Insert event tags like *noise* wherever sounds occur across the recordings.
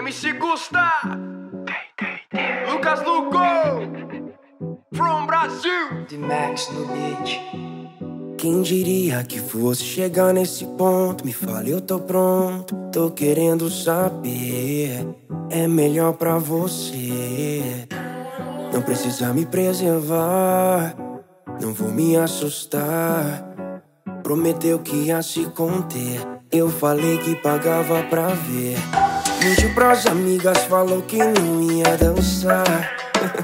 MC Gusta, Lucas Lugo, from Brasil. The Max no beat. Quem diria que fosse chegar nesse ponto? Me fale, eu tô pronto. Tô querendo saber. É melhor pra você. Não precisa me preservar. Não vou me assustar. Prometeu que ia se conter. Eu falei que pagava pra ver. Mentiu pras amigas, falou que não ia dançar.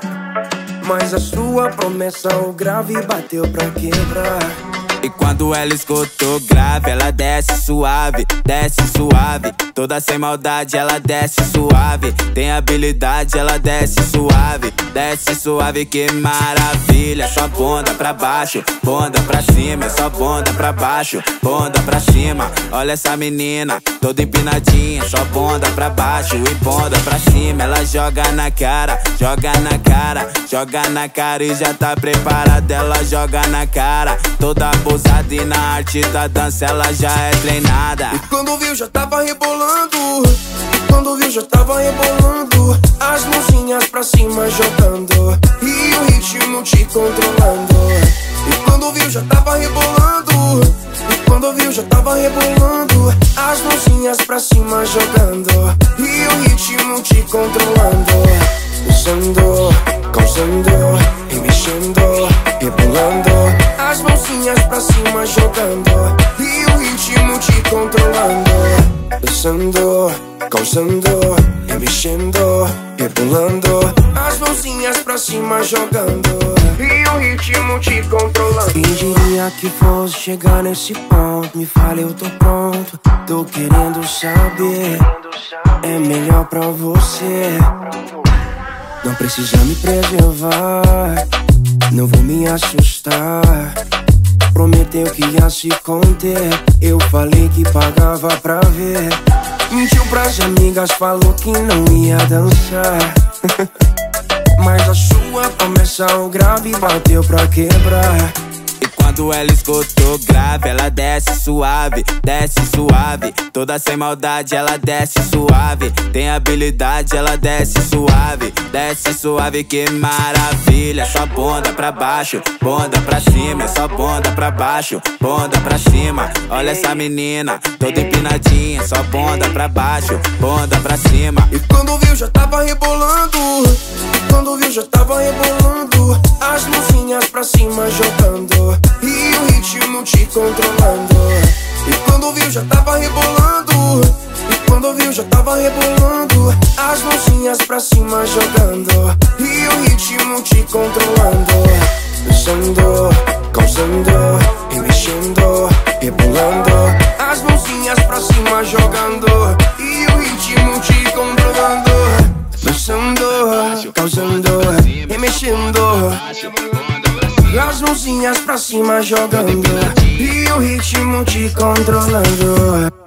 *laughs* Mas a sua promessa, o grave bateu pra quebrar. E quando ela escutou grave, ela desce suave, desce suave. Toda sem maldade, ela desce suave. Tem habilidade, ela desce suave, desce suave, que maravilha. Só bunda pra baixo, bunda pra cima, só bunda pra baixo, bunda pra cima. Olha essa menina, toda empinadinha, só bunda pra baixo e bunda pra cima. Ela joga na cara, joga na cara, joga na cara e já tá preparada. Ela joga na cara, toda boa ousada e na arte da dança ela já é treinada. E quando viu já tava rebolando. E quando viu já tava rebolando. As mãozinhas pra cima jogando. E o ritmo te controlando. E quando viu já tava rebolando. E quando viu já tava rebolando. As mãozinhas pra cima jogando. E o ritmo te controlando. Usando, causando, e mexendo, rebolando as mãozinhas pra cima jogando E o ritmo te controlando Dançando, causando, remexendo, rebolando As mãozinhas pra cima jogando E o ritmo te controlando Que fosse chegar nesse ponto Me fale, eu tô pronto Tô querendo saber É melhor pra você Não precisa me preservar não vou me assustar. Prometeu que ia se conter. Eu falei que pagava pra ver. Mentiu pras amigas, falou que não ia dançar. *laughs* Mas a sua promessa, o grave bateu pra quebrar. Quando ela escutou grave, ela desce suave, desce suave. Toda sem maldade, ela desce suave. Tem habilidade, ela desce suave, desce suave, que maravilha. Só bunda pra baixo, bunda pra cima, só bunda pra baixo, bunda pra cima. Olha essa menina, toda empinadinha, só bunda pra baixo, bunda pra cima. E quando viu, já tava rebolando. E quando viu, já tava rebolando. As mãozinhas pra cima jogando. E o ritmo te controlando E quando viu já tava rebolando E quando viu já tava rebolando As mãozinhas pra cima jogando E o ritmo te controlando Dançando, causando, remexendo, rebolando As mãozinhas pra cima jogando Causando, remexendo as mãozinhas pra cima jogando. E o ritmo te controlando